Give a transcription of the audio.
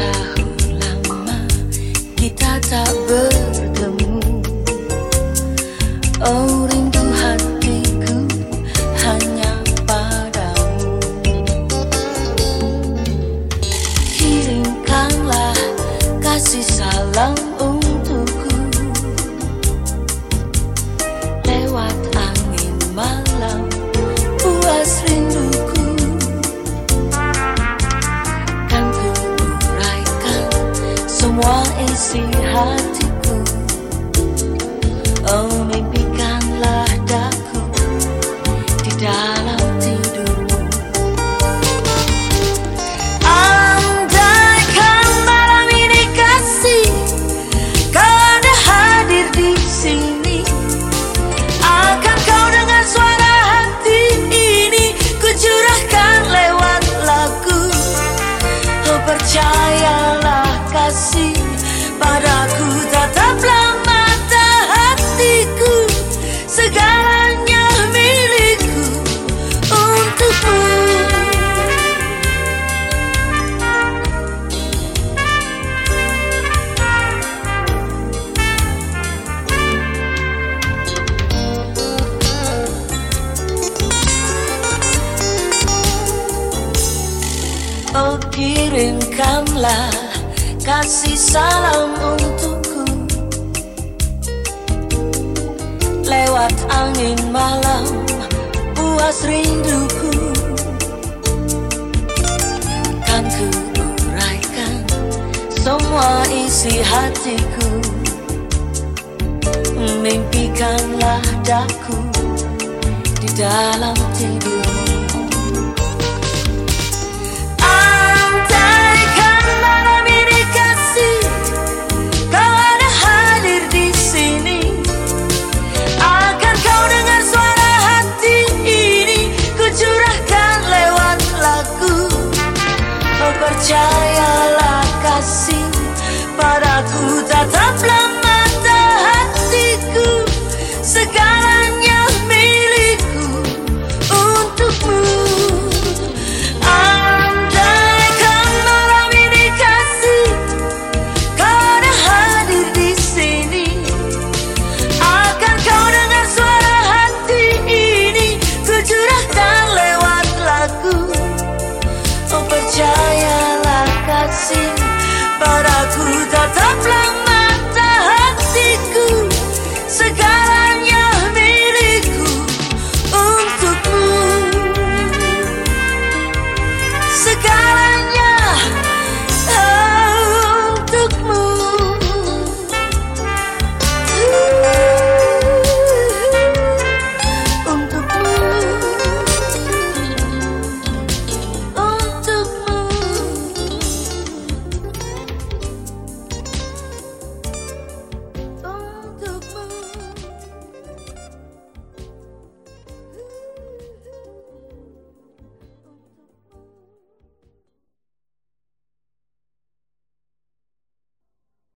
bizarre. Kirimkanlah kasih salam untukku. Lewat angin malam puas rinduku. Kan ku uraikan semua isi hatiku. Mimpikanlah daku di dalam tidur 加油